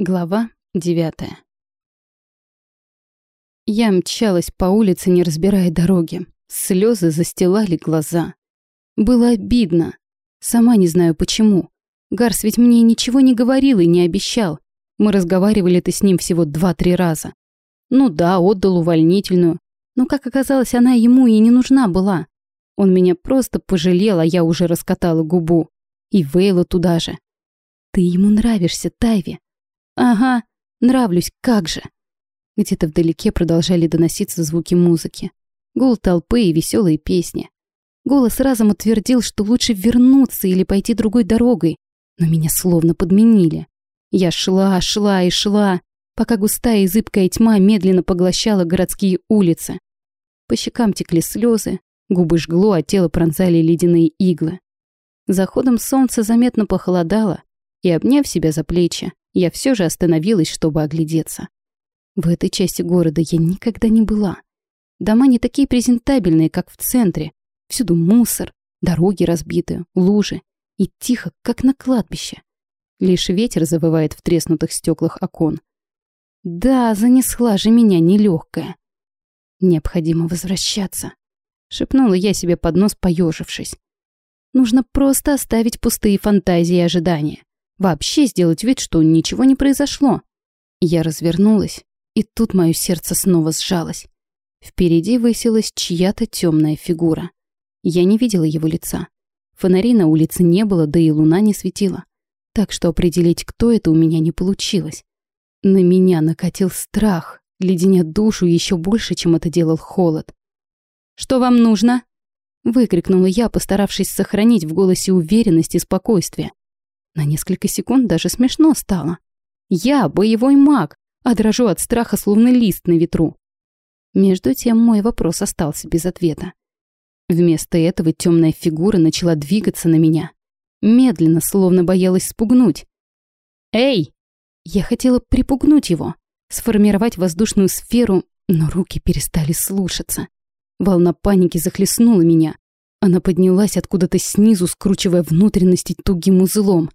Глава девятая. Я мчалась по улице, не разбирая дороги. Слезы застилали глаза. Было обидно. Сама не знаю почему. Гарс ведь мне ничего не говорил и не обещал. Мы разговаривали-то с ним всего два-три раза. Ну да, отдал увольнительную. Но, как оказалось, она ему и не нужна была. Он меня просто пожалел, а я уже раскатала губу. И Вейла туда же. «Ты ему нравишься, Тайви», Ага, нравлюсь, как же. Где-то вдалеке продолжали доноситься звуки музыки. Гул толпы и веселые песни. Голос разом утвердил, что лучше вернуться или пойти другой дорогой, но меня словно подменили. Я шла, шла и шла, пока густая и зыбкая тьма медленно поглощала городские улицы. По щекам текли слезы, губы жгло, а тело пронзали ледяные иглы. Заходом солнца заметно похолодало, и, обняв себя за плечи, я все же остановилась, чтобы оглядеться. В этой части города я никогда не была. Дома не такие презентабельные, как в центре. Всюду мусор, дороги разбиты, лужи. И тихо, как на кладбище. Лишь ветер завывает в треснутых стеклах окон. Да, занесла же меня нелегкая. Необходимо возвращаться. Шепнула я себе под нос, поежившись. Нужно просто оставить пустые фантазии и ожидания. Вообще сделать вид, что ничего не произошло. Я развернулась, и тут мое сердце снова сжалось. Впереди высилась чья-то темная фигура. Я не видела его лица. Фонарей на улице не было, да и луна не светила. Так что определить, кто это, у меня не получилось. На меня накатил страх, леденя душу еще больше, чем это делал холод. «Что вам нужно?» Выкрикнула я, постаравшись сохранить в голосе уверенность и спокойствие. На несколько секунд даже смешно стало. Я боевой маг, а дрожу от страха, словно лист на ветру. Между тем мой вопрос остался без ответа. Вместо этого темная фигура начала двигаться на меня. Медленно, словно боялась спугнуть. «Эй!» Я хотела припугнуть его, сформировать воздушную сферу, но руки перестали слушаться. Волна паники захлестнула меня. Она поднялась откуда-то снизу, скручивая внутренности тугим узлом.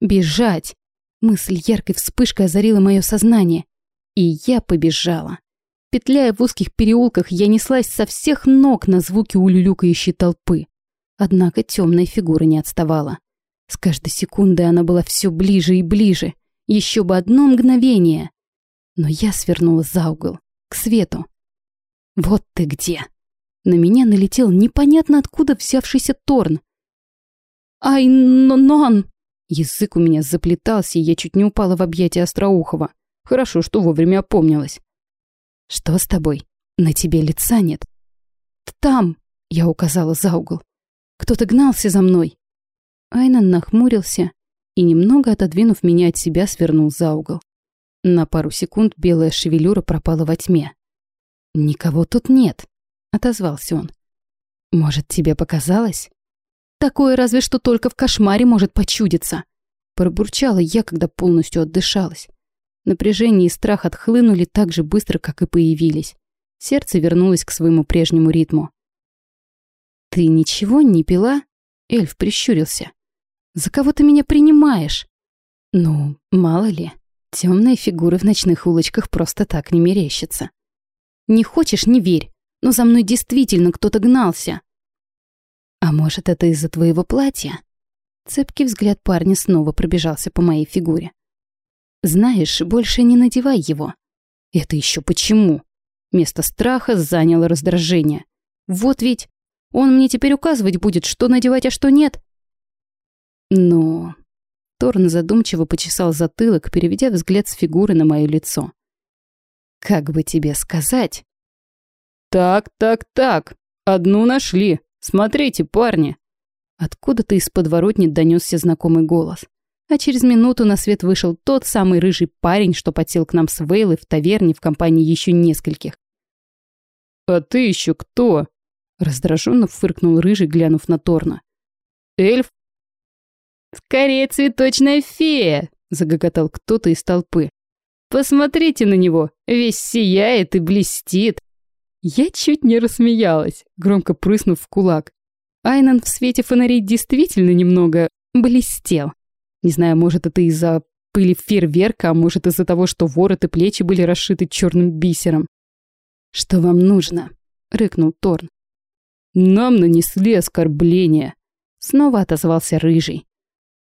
Бежать! Мысль яркой вспышкой озарила мое сознание. И я побежала. Петляя в узких переулках, я неслась со всех ног на звуки улюлюкающей толпы. Однако темная фигура не отставала. С каждой секундой она была все ближе и ближе. Еще бы одно мгновение. Но я свернула за угол, к свету. «Вот ты где!» На меня налетел непонятно откуда взявшийся Торн. «Ай, нон!» Язык у меня заплетался, и я чуть не упала в объятия Остроухова. Хорошо, что вовремя опомнилась. «Что с тобой? На тебе лица нет». «Там!» — я указала за угол. «Кто-то гнался за мной». Айнан нахмурился и, немного отодвинув меня от себя, свернул за угол. На пару секунд белая шевелюра пропала во тьме. «Никого тут нет», — отозвался он. «Может, тебе показалось?» Такое разве что только в кошмаре может почудиться. Пробурчала я, когда полностью отдышалась. Напряжение и страх отхлынули так же быстро, как и появились. Сердце вернулось к своему прежнему ритму. «Ты ничего не пила?» Эльф прищурился. «За кого ты меня принимаешь?» «Ну, мало ли, темные фигуры в ночных улочках просто так не мерещатся. Не хочешь — не верь, но за мной действительно кто-то гнался. «А может, это из-за твоего платья?» Цепкий взгляд парня снова пробежался по моей фигуре. «Знаешь, больше не надевай его». «Это еще почему?» Место страха заняло раздражение. «Вот ведь он мне теперь указывать будет, что надевать, а что нет». «Но...» Торн задумчиво почесал затылок, переведя взгляд с фигуры на мое лицо. «Как бы тебе сказать?» «Так, так, так, одну нашли», «Смотрите, парни!» Откуда-то из подворотни донесся знакомый голос. А через минуту на свет вышел тот самый рыжий парень, что подсел к нам с Вейлой в таверне в компании еще нескольких. «А ты еще кто?» Раздраженно фыркнул рыжий, глянув на Торна. «Эльф?» «Скорее цветочная фея!» Загоготал кто-то из толпы. «Посмотрите на него! Весь сияет и блестит!» Я чуть не рассмеялась, громко прыснув в кулак. Айнан в свете фонарей действительно немного блестел. Не знаю, может, это из-за пыли фейерверка, а может из-за того, что ворот и плечи были расшиты черным бисером. «Что вам нужно?» — рыкнул Торн. «Нам нанесли оскорбление», — снова отозвался Рыжий.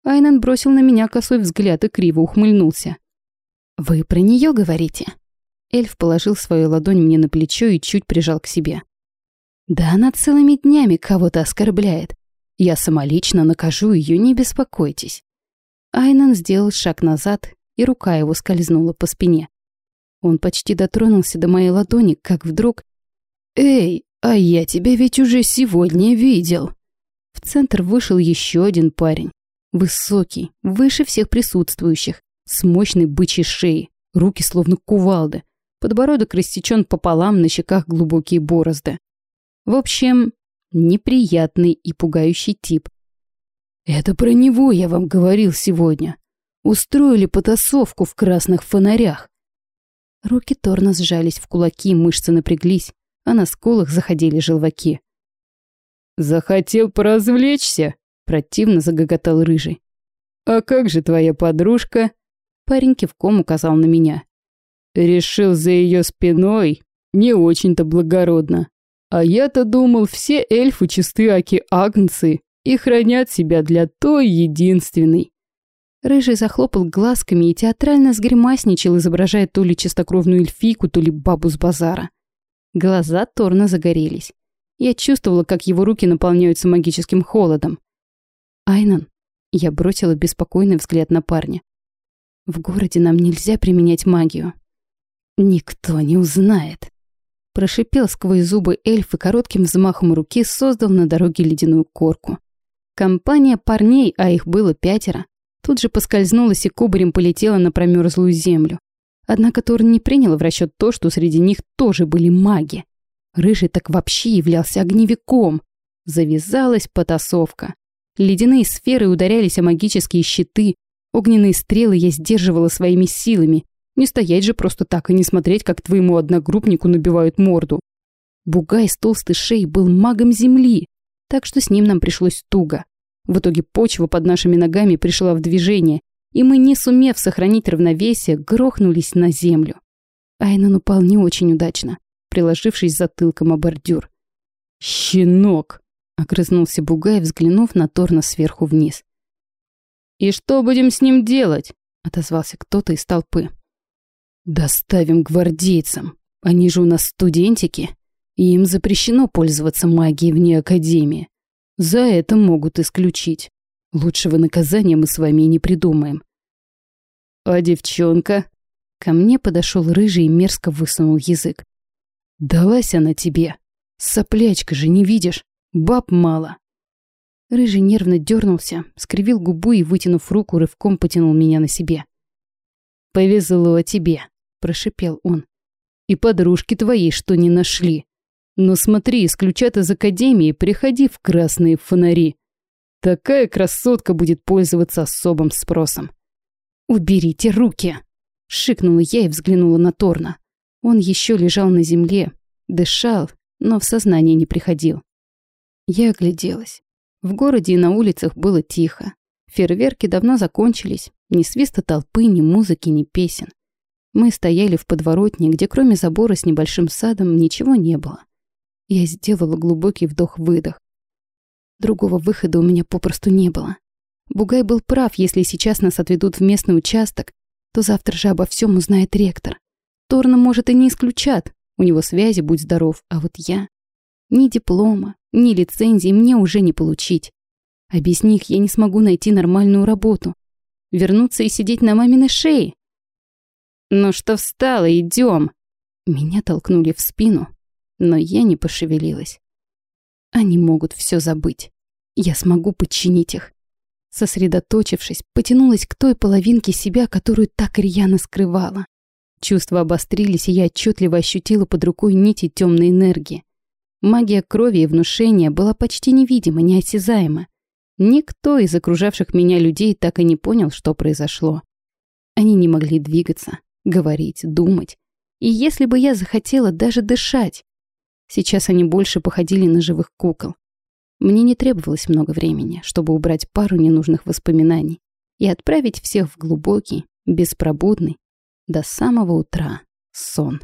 Айнан бросил на меня косой взгляд и криво ухмыльнулся. «Вы про нее говорите?» Эльф положил свою ладонь мне на плечо и чуть прижал к себе. «Да она целыми днями кого-то оскорбляет. Я самолично накажу ее, не беспокойтесь». Айнан сделал шаг назад, и рука его скользнула по спине. Он почти дотронулся до моей ладони, как вдруг... «Эй, а я тебя ведь уже сегодня видел!» В центр вышел еще один парень. Высокий, выше всех присутствующих, с мощной бычьей шеей, руки словно кувалды, подбородок рассечен пополам, на щеках глубокие борозды. В общем, неприятный и пугающий тип. «Это про него я вам говорил сегодня. Устроили потасовку в красных фонарях». Руки Торна сжались в кулаки, мышцы напряглись, а на скулах заходили желваки. «Захотел поразвлечься?» — противно загоготал Рыжий. «А как же твоя подружка?» Парень кивком указал на меня. «Решил за ее спиной? Не очень-то благородно. А я-то думал, все эльфы чисты аки агнцы и хранят себя для той единственной». Рыжий захлопал глазками и театрально сгримасничал, изображая то ли чистокровную эльфийку, то ли бабу с базара. Глаза Торна загорелись. Я чувствовала, как его руки наполняются магическим холодом. «Айнан», — я бросила беспокойный взгляд на парня. «В городе нам нельзя применять магию». «Никто не узнает», — прошипел сквозь зубы эльф и коротким взмахом руки создал на дороге ледяную корку. Компания парней, а их было пятеро, тут же поскользнулась и кубарем полетела на промерзлую землю. Однако Торн не принял в расчет то, что среди них тоже были маги. Рыжий так вообще являлся огневиком. Завязалась потасовка. Ледяные сферы ударялись о магические щиты. Огненные стрелы я сдерживала своими силами. Не стоять же просто так и не смотреть, как твоему одногруппнику набивают морду. Бугай с толстой шеей был магом земли, так что с ним нам пришлось туго. В итоге почва под нашими ногами пришла в движение, и мы, не сумев сохранить равновесие, грохнулись на землю. Айнан упал не очень удачно приложившись затылком о бордюр. «Щенок!» — огрызнулся Бугай, взглянув на Торна сверху вниз. «И что будем с ним делать?» — отозвался кто-то из толпы. «Доставим гвардейцам. Они же у нас студентики, и им запрещено пользоваться магией вне Академии. За это могут исключить. Лучшего наказания мы с вами и не придумаем». «А девчонка?» Ко мне подошел рыжий и мерзко высунул язык. «Далась она тебе. Соплячка же, не видишь? Баб мало». Рыжий нервно дернулся, скривил губу и, вытянув руку, рывком потянул меня на себе. «Повезло тебе», — прошипел он. «И подружки твоей что не нашли. Но смотри, исключат из академии, приходи в красные фонари. Такая красотка будет пользоваться особым спросом». «Уберите руки!» — шикнула я и взглянула на Торна. Он еще лежал на земле, дышал, но в сознание не приходил. Я огляделась. В городе и на улицах было тихо. Фейерверки давно закончились. Ни свиста толпы, ни музыки, ни песен. Мы стояли в подворотне, где кроме забора с небольшим садом ничего не было. Я сделала глубокий вдох-выдох. Другого выхода у меня попросту не было. Бугай был прав, если сейчас нас отведут в местный участок, то завтра же обо всем узнает ректор. Торна, может, и не исключат. У него связи, будь здоров. А вот я... Ни диплома, ни лицензии мне уже не получить. А без них я не смогу найти нормальную работу. Вернуться и сидеть на маминой шее. «Ну что встала, идем!» Меня толкнули в спину, но я не пошевелилась. Они могут все забыть. Я смогу подчинить их. Сосредоточившись, потянулась к той половинке себя, которую так рьяно скрывала. Чувства обострились, и я отчетливо ощутила под рукой нити темной энергии. Магия крови и внушения была почти невидима, неосязаема. Никто из окружавших меня людей так и не понял, что произошло. Они не могли двигаться, говорить, думать. И если бы я захотела даже дышать, сейчас они больше походили на живых кукол. Мне не требовалось много времени, чтобы убрать пару ненужных воспоминаний и отправить всех в глубокий, беспробудный, до самого утра сон.